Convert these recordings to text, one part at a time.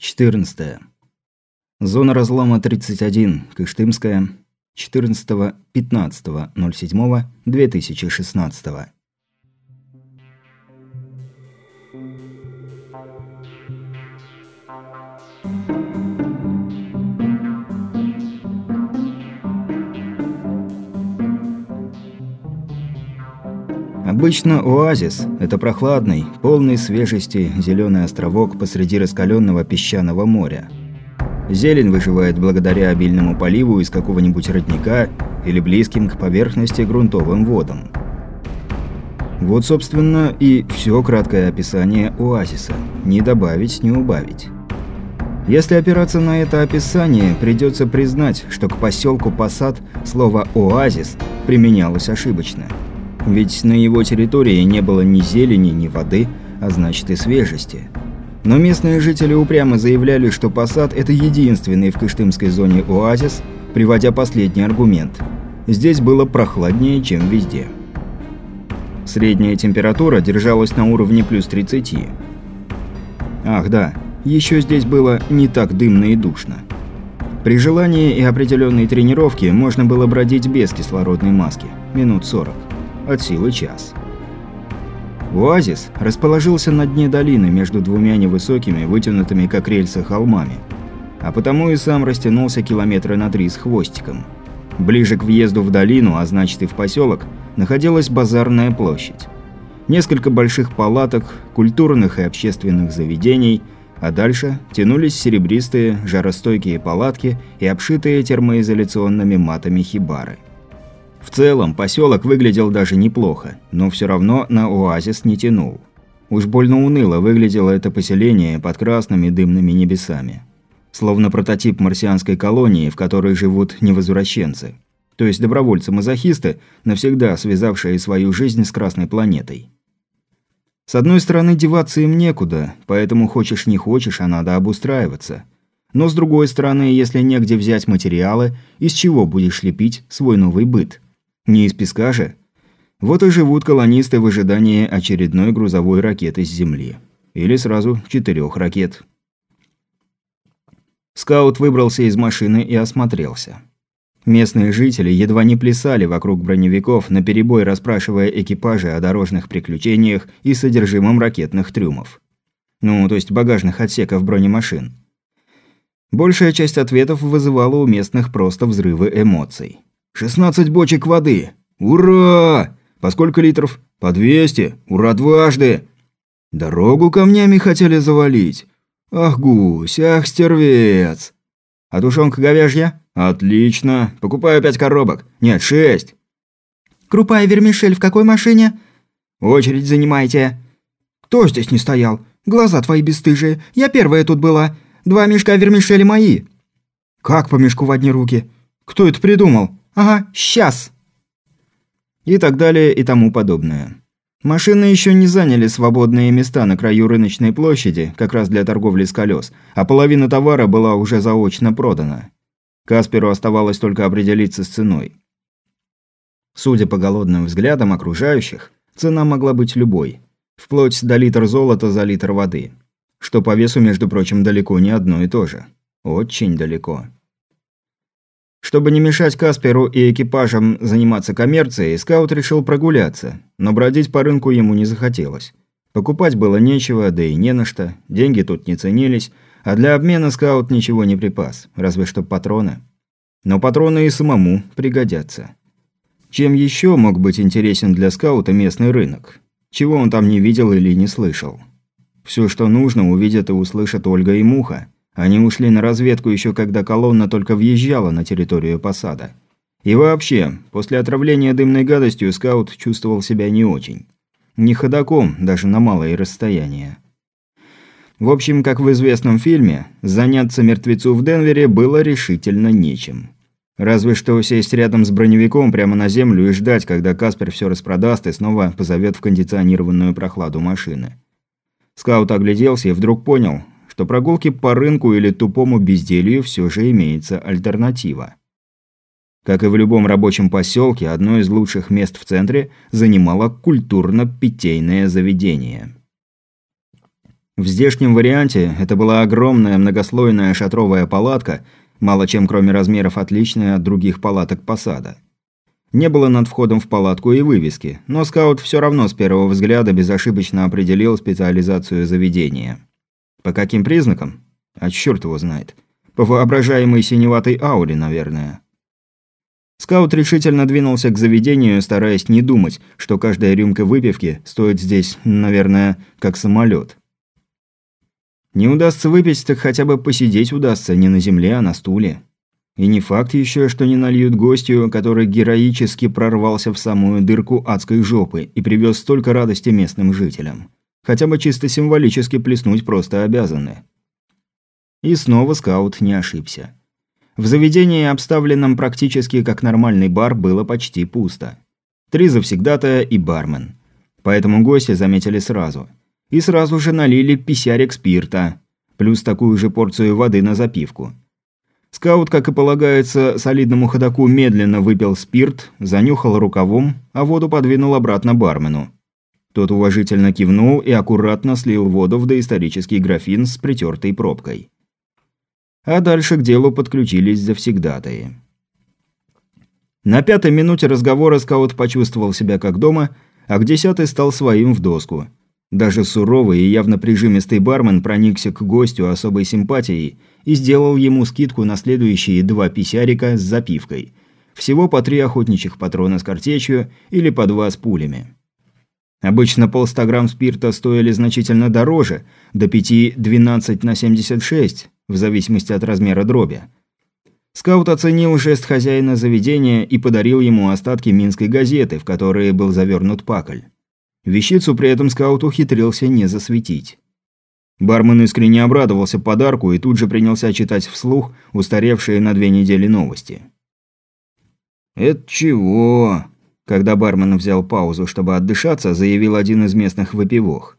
14. Зона разлома 31, Кыштымская, 14-15.07.2016. Обычно оазис – это прохладный, полный свежести зеленый островок посреди раскаленного песчаного моря. Зелень выживает благодаря обильному поливу из какого-нибудь родника или близким к поверхности грунтовым водам. Вот, собственно, и все краткое описание оазиса. Не добавить, не убавить. Если опираться на это описание, придется признать, что к поселку Посад слово «оазис» применялось ошибочно – ведь на его территории не было ни зелени, ни воды, а значит и свежести. Но местные жители упрямо заявляли, что посад – это единственный в Кыштымской зоне оазис, приводя последний аргумент. Здесь было прохладнее, чем везде. Средняя температура держалась на уровне плюс 30. Ах да, еще здесь было не так дымно и душно. При желании и определенной тренировке можно было бродить без кислородной маски, минут 40 от силы час. Оазис расположился на дне долины между двумя невысокими, вытянутыми как рельсы холмами, а потому и сам растянулся километра на три с хвостиком. Ближе к въезду в долину, а значит и в поселок, находилась базарная площадь. Несколько больших палаток, культурных и общественных заведений, а дальше тянулись серебристые, жаростойкие палатки и обшитые термоизоляционными матами хибары. В целом, поселок выглядел даже неплохо, но все равно на оазис не тянул. Уж больно уныло выглядело это поселение под красными дымными небесами. Словно прототип марсианской колонии, в которой живут невозвращенцы. То есть добровольцы-мазохисты, навсегда связавшие свою жизнь с Красной планетой. С одной стороны, деваться им некуда, поэтому хочешь не хочешь, а надо обустраиваться. Но с другой стороны, если негде взять материалы, из чего будешь лепить свой новый быт? Не из песка же? Вот и живут колонисты в ожидании очередной грузовой ракеты с Земли. Или сразу четырех ракет. Скаут выбрался из машины и осмотрелся. Местные жители едва не плясали вокруг броневиков, наперебой расспрашивая экипажи о дорожных приключениях и содержимом ракетных трюмов. Ну, то есть багажных отсеков бронемашин. Большая часть ответов вызывала у местных просто взрывы эмоций. «Шестнадцать бочек воды! Ура! По сколько литров? По двести! Ура дважды! Дорогу камнями хотели завалить! Ах, гусь, ах, стервец! А тушенка говяжья? Отлично! Покупаю пять коробок! Нет, шесть!» «Крупа и вермишель в какой машине?» «Очередь занимайте!» «Кто здесь не стоял? Глаза твои бесстыжие! Я первая тут была! Два мешка вермишели мои!» «Как по мешку в одни руки? Кто это придумал?» Ага, сейчас. И так далее и тому подобное. Машины еще не заняли свободные места на краю рыночной площади, как раз для торговли с колес, а половина товара была уже заочно продана. Касперу оставалось только определиться с ценой. Судя по голодным взглядам окружающих, цена могла быть любой. Вплоть до литр золота за литр воды. Что по весу, между прочим, далеко не одно и то же. Очень далеко. Чтобы не мешать Касперу и экипажам заниматься коммерцией, скаут решил прогуляться, но бродить по рынку ему не захотелось. Покупать было нечего, да и не на что, деньги тут не ценились, а для обмена скаут ничего не припас, разве что патроны. Но патроны и самому пригодятся. Чем еще мог быть интересен для скаута местный рынок? Чего он там не видел или не слышал? Все, что нужно, увидят и услышат Ольга и Муха – они ушли на разведку еще когда колонна только въезжала на территорию посада. И вообще, после отравления дымной гадостью скаут чувствовал себя не очень. Не ходаком, даже на малое расстояние. В общем, как в известном фильме, заняться мертвецу в Денвере было решительно нечем. Разве что сесть рядом с броневиком прямо на землю и ждать, когда Каспер все распродаст и снова позовет в кондиционированную прохладу машины. Скаут огляделся и вдруг понял, что прогулки по рынку или тупому безделью все же имеется альтернатива. Как и в любом рабочем поселке, одно из лучших мест в центре занимало культурно-питейное заведение. В здешнем варианте это была огромная многослойная шатровая палатка, мало чем кроме размеров отличная от других палаток посада. Не было над входом в палатку и вывески, но скаут все равно с первого взгляда безошибочно определил специализацию заведения. По каким признакам? А черт его знает. По воображаемой синеватой ауре, наверное. Скаут решительно двинулся к заведению, стараясь не думать, что каждая рюмка выпивки стоит здесь, наверное, как самолет. Не удастся выпить, так хотя бы посидеть удастся не на земле, а на стуле. И не факт еще, что не нальют гостю, который героически прорвался в самую дырку адской жопы и привез столько радости местным жителям. Хотя бы чисто символически плеснуть просто обязаны. И снова скаут не ошибся. В заведении, обставленном практически как нормальный бар, было почти пусто. Три завсегдатая и бармен. Поэтому гости заметили сразу – и сразу же налили писярик спирта, плюс такую же порцию воды на запивку. Скаут, как и полагается, солидному ходаку медленно выпил спирт, занюхал рукавом, а воду подвинул обратно бармену. Тот уважительно кивнул и аккуратно слил воду в доисторический графин с притертой пробкой. А дальше к делу подключились завсегдатые. На пятой минуте разговора скаут почувствовал себя как дома, а к десятой стал своим в доску – даже суровый и явно прижимистый бармен проникся к гостю особой симпатией и сделал ему скидку на следующие два писярика с запивкой. Всего по три охотничьих патрона с картечью или по два с пулями. Обычно полста грамм спирта стоили значительно дороже, до 5-12 на 76, в зависимости от размера дроби. Скаут оценил жест хозяина заведения и подарил ему остатки минской газеты, в которые был завернут пакль. Вещицу при этом скаут ухитрился не засветить. Бармен искренне обрадовался подарку и тут же принялся читать вслух устаревшие на две недели новости. «Это чего?» Когда бармен взял паузу, чтобы отдышаться, заявил один из местных выпивох.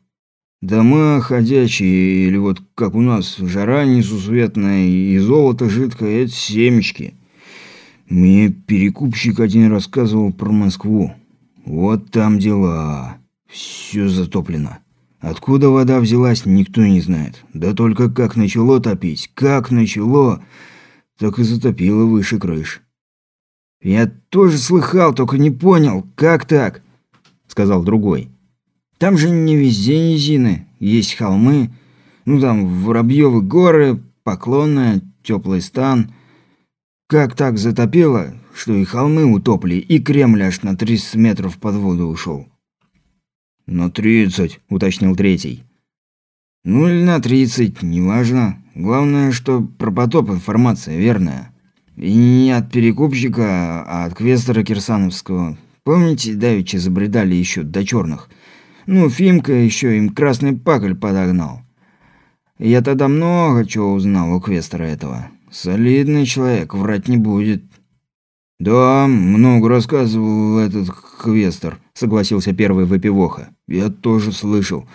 «Дома ходячие, или вот как у нас, жара несусветная и золото жидкое – это семечки. Мне перекупщик один рассказывал про Москву. Вот там дела». Все затоплено. Откуда вода взялась, никто не знает. Да только как начало топить, как начало, так и затопило выше крыш. «Я тоже слыхал, только не понял, как так?» — сказал другой. «Там же не везде низины, есть холмы. Ну там Воробьёвы горы, Поклонная, Теплый стан. Как так затопило, что и холмы утопли, и Кремль аж на 300 метров под воду ушел. «На тридцать», — уточнил третий. «Ну или на тридцать, неважно. Главное, что про потоп информация верная. И не от перекупщика, а от квестера Кирсановского. Помните, давеча забредали еще до черных? Ну, Фимка еще им красный пакль подогнал. Я тогда много чего узнал у квестера этого. Солидный человек, врать не будет». «Да, много рассказывал этот квестер», — согласился первый выпивоха. «Я тоже слышал.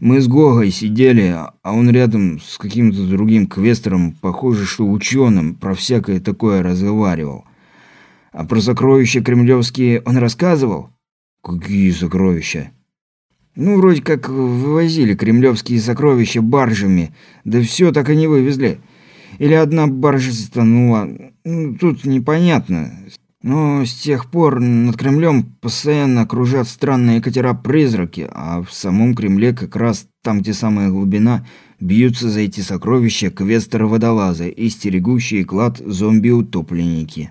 Мы с Гогой сидели, а он рядом с каким-то другим квестером, похоже, что ученым, про всякое такое разговаривал. А про сокровища кремлевские он рассказывал?» «Какие сокровища?» «Ну, вроде как вывозили кремлевские сокровища баржами, да все так и не вывезли. Или одна баржа затонула. Ну, тут непонятно. Но с тех пор над Кремлем постоянно кружат странные катера-призраки, а в самом Кремле как раз там, где самая глубина, бьются за эти сокровища квестеры-водолазы и стерегущие клад зомби-утопленники.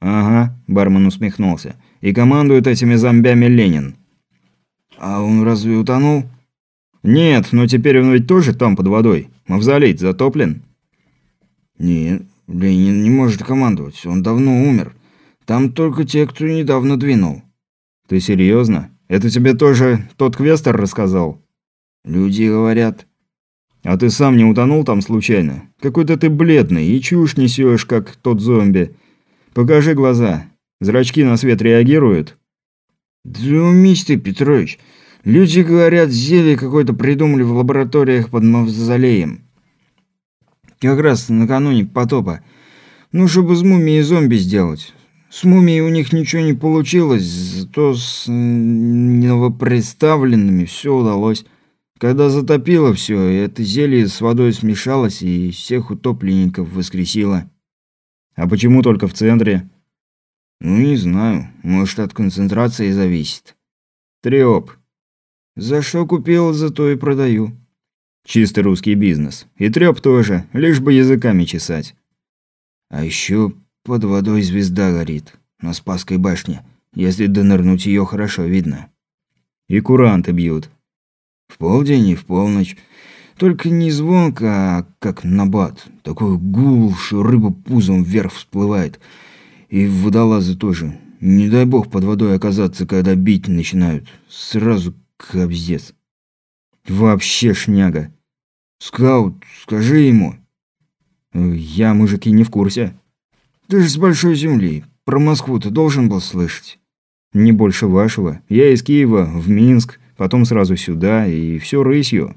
«Ага», – бармен усмехнулся. «И командует этими зомбями Ленин». «А он разве утонул?» «Нет, но теперь он ведь тоже там под водой. Мавзолей затоплен». «Нет, Ленин не может командовать, он давно умер. Там только те, кто недавно двинул». «Ты серьезно? Это тебе тоже тот квестер рассказал?» «Люди говорят». «А ты сам не утонул там случайно? Какой-то ты бледный и чушь несешь, как тот зомби. Покажи глаза. Зрачки на свет реагируют?» «Да умись ты, Петрович. Люди говорят, зелье какое-то придумали в лабораториях под мавзолеем. Как раз накануне потопа. Ну, чтобы с мумией зомби сделать. С мумией у них ничего не получилось, зато с новопредставленными все удалось. Когда затопило все, это зелье с водой смешалось и всех утопленников воскресило. А почему только в центре? Ну, не знаю. Может, от концентрации зависит. Трёп. За что купил, за то и продаю. Чистый русский бизнес. И трёп тоже, лишь бы языками чесать. А еще под водой звезда горит. На Спасской башне. Если донырнуть ее хорошо видно. И куранты бьют. В полдень и в полночь. Только не звонко, а как набат. Такой гул, что рыба пузом вверх всплывает. И водолазы тоже. Не дай бог под водой оказаться, когда бить начинают. Сразу кобздец. Вообще шняга. Скаут, скажи ему. Я, мужики, не в курсе. Ты же с большой земли. Про Москву ты должен был слышать. Не больше вашего. Я из Киева в Минск потом сразу сюда, и все рысью».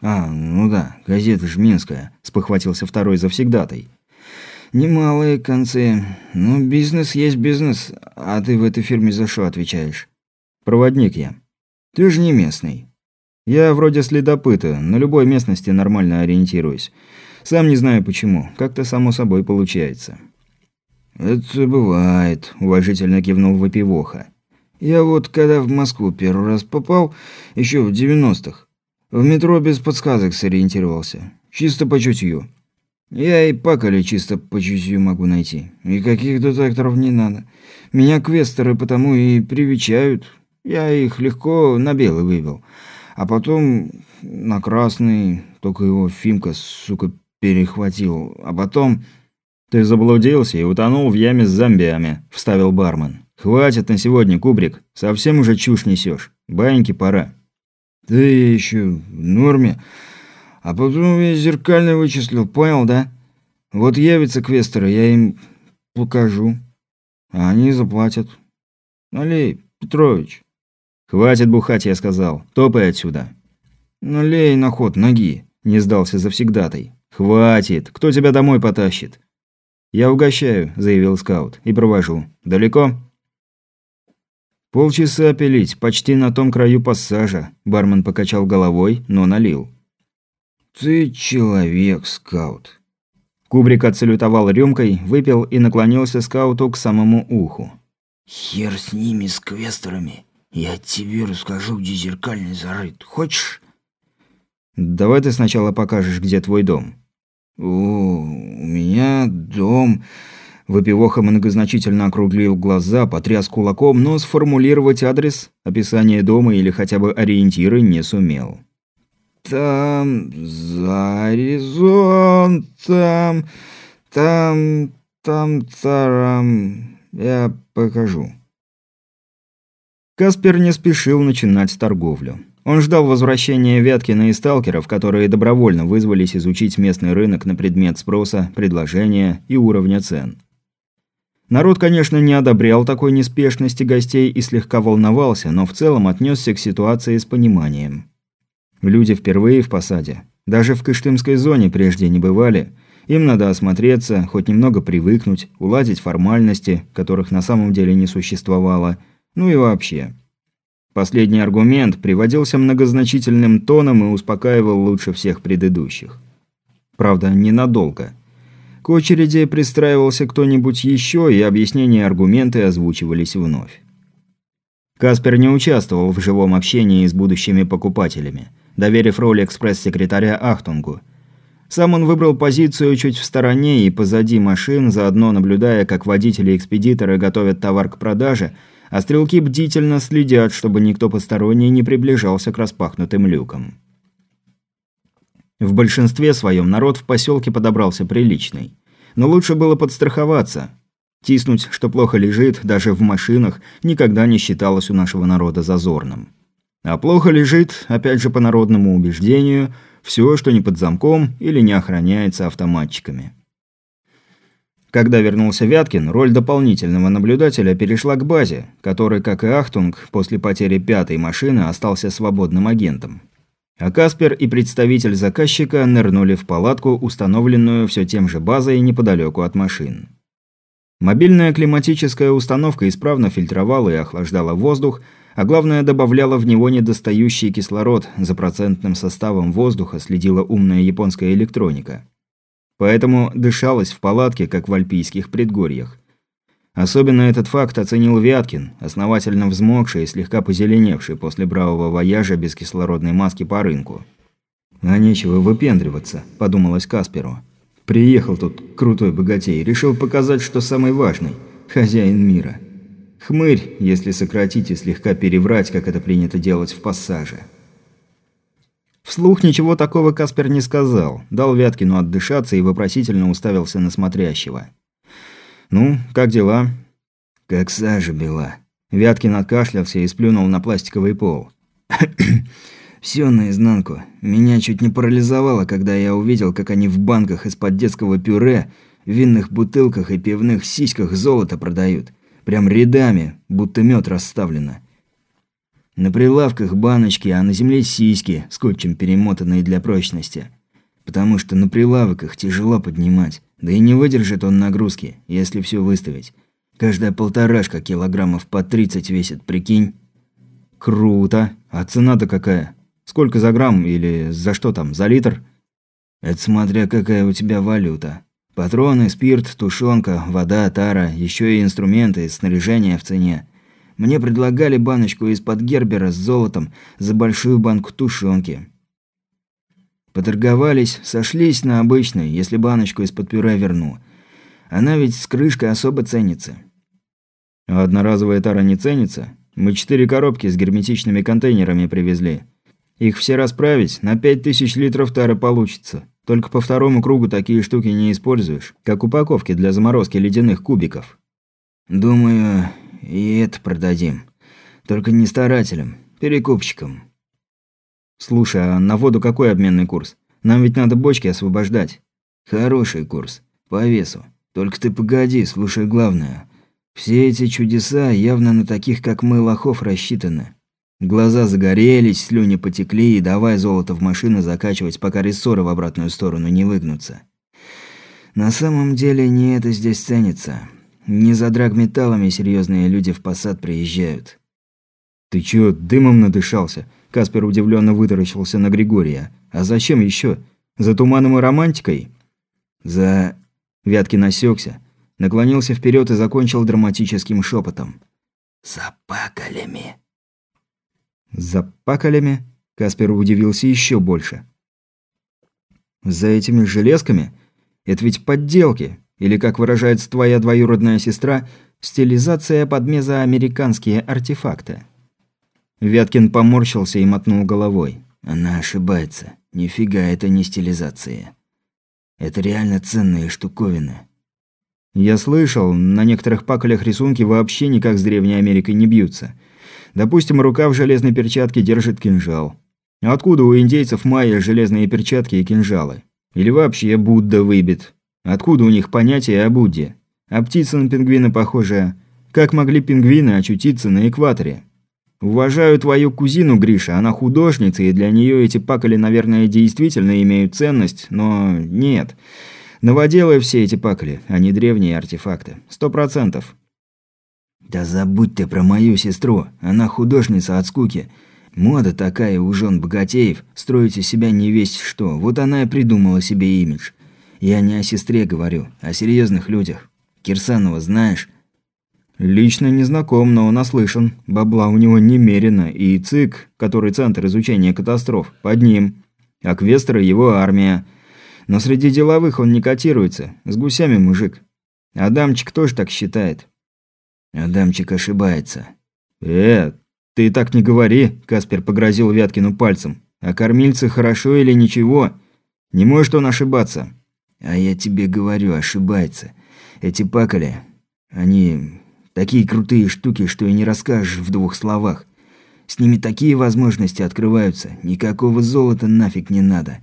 «А, ну да, газета ж Минская», – спохватился второй завсегдатай. «Немалые концы. Ну, бизнес есть бизнес, а ты в этой фирме за что отвечаешь?» «Проводник я». «Ты же не местный». «Я вроде следопыта, на любой местности нормально ориентируюсь. Сам не знаю почему, как-то само собой получается». «Это бывает», – уважительно кивнул Вопивоха. Я вот когда в Москву первый раз попал, еще в 90-х, в метро без подсказок сориентировался. Чисто по чутью. Я и пакали чисто по чутью могу найти. И каких детекторов не надо. Меня квесторы потому и привечают. Я их легко на белый вывел. А потом на красный, только его Фимка, сука, перехватил. А потом... «Ты заблудился и утонул в яме с зомбиями», – вставил бармен. «Хватит на сегодня, Кубрик. Совсем уже чушь несешь. Баньки пора». «Ты еще в норме. А потом я зеркально вычислил, понял, да? Вот явятся квесторы, я им покажу. А они заплатят. Налей, Петрович». «Хватит бухать, я сказал. Топай отсюда». «Налей на ход ноги», – не сдался завсегдатай. «Хватит. Кто тебя домой потащит?» «Я угощаю», – заявил скаут, – «и провожу. Далеко?» «Полчаса пилить, почти на том краю пассажа», – бармен покачал головой, но налил. «Ты человек, скаут». Кубрик отсалютовал рюмкой, выпил и наклонился скауту к самому уху. «Хер с ними, с квесторами. Я тебе расскажу, где зеркальный зарыт. Хочешь?» «Давай ты сначала покажешь, где твой дом». «О, у меня дом...» Выпивоха многозначительно округлил глаза, потряс кулаком, но сформулировать адрес, описание дома или хотя бы ориентиры не сумел. «Там, за горизонтом, там, там, тарам, я покажу». Каспер не спешил начинать торговлю. Он ждал возвращения Вяткина и сталкеров, которые добровольно вызвались изучить местный рынок на предмет спроса, предложения и уровня цен. Народ, конечно, не одобрял такой неспешности гостей и слегка волновался, но в целом отнесся к ситуации с пониманием. Люди впервые в посаде. Даже в Кыштымской зоне прежде не бывали. Им надо осмотреться, хоть немного привыкнуть, уладить формальности, которых на самом деле не существовало. Ну и вообще. Последний аргумент приводился многозначительным тоном и успокаивал лучше всех предыдущих. Правда, ненадолго. К очереди пристраивался кто-нибудь еще, и объяснения аргументы озвучивались вновь. Каспер не участвовал в живом общении с будущими покупателями, доверив роль экспресс-секретаря Ахтунгу. Сам он выбрал позицию чуть в стороне и позади машин, заодно наблюдая, как водители-экспедиторы готовят товар к продаже, а стрелки бдительно следят, чтобы никто посторонний не приближался к распахнутым люкам. В большинстве своем народ в поселке подобрался приличный. Но лучше было подстраховаться. Тиснуть, что плохо лежит, даже в машинах, никогда не считалось у нашего народа зазорным. А плохо лежит, опять же по народному убеждению, все, что не под замком или не охраняется автоматчиками. Когда вернулся Вяткин, роль дополнительного наблюдателя перешла к базе, который, как и Ахтунг, после потери пятой машины остался свободным агентом. А Каспер и представитель заказчика нырнули в палатку, установленную все тем же базой неподалеку от машин. Мобильная климатическая установка исправно фильтровала и охлаждала воздух, а главное добавляла в него недостающий кислород, за процентным составом воздуха следила умная японская электроника. Поэтому дышалось в палатке, как в альпийских предгорьях. Особенно этот факт оценил Вяткин, основательно взмокший и слегка позеленевший после бравого вояжа без кислородной маски по рынку. «А нечего выпендриваться», – подумалось Касперу. «Приехал тут крутой богатей, решил показать, что самый важный – хозяин мира. Хмырь, если сократить и слегка переврать, как это принято делать в пассаже». Вслух ничего такого Каспер не сказал, дал Вяткину отдышаться и вопросительно уставился на смотрящего. «Ну, как дела?» «Как сажа бела». Вяткин откашлялся и сплюнул на пластиковый пол. Все наизнанку. Меня чуть не парализовало, когда я увидел, как они в банках из-под детского пюре, винных бутылках и пивных сиськах золото продают. Прям рядами, будто мед расставлено. На прилавках баночки, а на земле сиськи, скотчем перемотанные для прочности. Потому что на прилавок их тяжело поднимать. Да и не выдержит он нагрузки, если все выставить. Каждая полторашка килограммов по 30 весит, прикинь. Круто. А цена-то какая? Сколько за грамм или за что там, за литр? Это смотря какая у тебя валюта. Патроны, спирт, тушенка, вода, тара, еще и инструменты, снаряжение в цене. Мне предлагали баночку из-под Гербера с золотом за большую банку тушенки. Поторговались, сошлись на обычной, если баночку из-под пюре верну. Она ведь с крышкой особо ценится. А одноразовая тара не ценится? Мы четыре коробки с герметичными контейнерами привезли. Их все расправить, на пять тысяч литров тары получится. Только по второму кругу такие штуки не используешь, как упаковки для заморозки ледяных кубиков. Думаю, и это продадим. Только не старателям, перекупщикам. Слушай, а на воду какой обменный курс? Нам ведь надо бочки освобождать. Хороший курс. По весу. Только ты погоди, слушай главное. Все эти чудеса явно на таких, как мы, лохов рассчитаны. Глаза загорелись, слюни потекли, и давай золото в машину закачивать, пока рессоры в обратную сторону не выгнутся. На самом деле не это здесь ценится. Не за драгметаллами серьезные люди в посад приезжают. Ты чё, дымом надышался? Каспер удивленно вытаращился на Григория. А зачем еще? За туманом и романтикой? За... Вяткин осекся, наклонился вперед и закончил драматическим шепотом. За пакалями. За пакалями? Каспер удивился еще больше. За этими железками? Это ведь подделки. Или, как выражается твоя двоюродная сестра, стилизация под мезоамериканские артефакты. Вяткин поморщился и мотнул головой. Она ошибается. Нифига это не стилизация. Это реально ценные штуковины. Я слышал, на некоторых паколях рисунки вообще никак с Древней Америкой не бьются. Допустим, рука в железной перчатке держит кинжал. Откуда у индейцев майя железные перчатки и кинжалы? Или вообще Будда выбит? Откуда у них понятие о Будде? А птица на пингвина похожая. Как могли пингвины очутиться на экваторе? Уважаю твою кузину, Гриша, она художница, и для нее эти пакали, наверное, действительно имеют ценность, но нет. Новоделы все эти пакали, а не древние артефакты. Сто процентов. Да забудь ты про мою сестру, она художница от скуки. Мода такая у жен богатеев, строить из себя не весть что, вот она и придумала себе имидж. Я не о сестре говорю, о серьезных людях. Кирсанова знаешь?» «Лично не знаком, но наслышан. Бабла у него немерено, и ЦИК, который Центр изучения катастроф, под ним. А Квестер – его армия. Но среди деловых он не котируется. С гусями мужик. Адамчик тоже так считает». «Адамчик ошибается». «Э, ты так не говори», – Каспер погрозил Вяткину пальцем. «А кормильцы хорошо или ничего? Не может он ошибаться». А я тебе говорю, ошибается. Эти пакали, они такие крутые штуки, что и не расскажешь в двух словах. С ними такие возможности открываются, никакого золота нафиг не надо.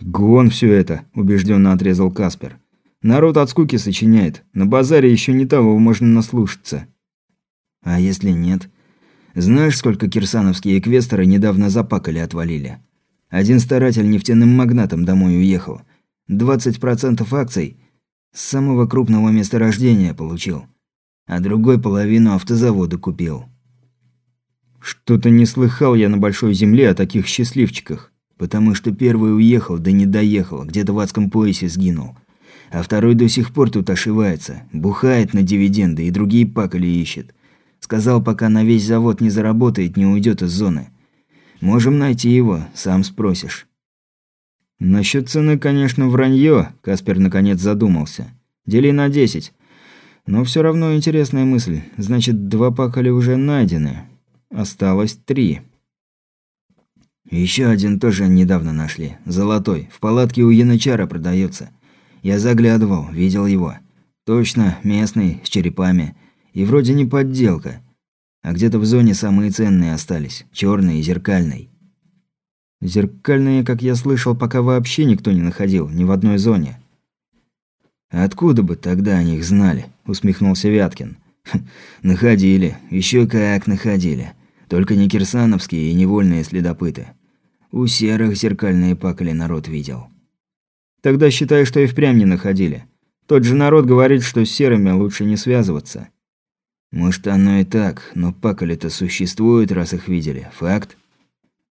Гон все это, убежденно отрезал Каспер. Народ от скуки сочиняет. На базаре еще не того можно наслушаться. А если нет? Знаешь, сколько кирсановские эквесторы недавно запакали отвалили? Один старатель нефтяным магнатом домой уехал. 20% акций с самого крупного месторождения получил, а другой половину автозавода купил. Что-то не слыхал я на Большой Земле о таких счастливчиках. Потому что первый уехал, да не доехал, где-то в адском поясе сгинул. А второй до сих пор тут ошивается, бухает на дивиденды и другие пакали ищет. Сказал, пока на весь завод не заработает, не уйдет из зоны. Можем найти его, сам спросишь. Насчет цены, конечно, вранье, Каспер наконец задумался. Дели на десять. Но все равно интересная мысль. Значит, два пакали уже найдены. Осталось три. Еще один тоже недавно нашли. Золотой. В палатке у янычара продается. Я заглядывал, видел его. Точно, местный, с черепами. И вроде не подделка. А где-то в зоне самые ценные остались. Черный и зеркальный. Зеркальные, как я слышал, пока вообще никто не находил, ни в одной зоне. «Откуда бы тогда о них знали?» – усмехнулся Вяткин. «Находили. Еще как находили. Только не кирсановские и невольные следопыты. У серых зеркальные пакали народ видел. Тогда считай, что и впрямь не находили. Тот же народ говорит, что с серыми лучше не связываться. Может, оно и так, но пакали-то существуют, раз их видели. Факт.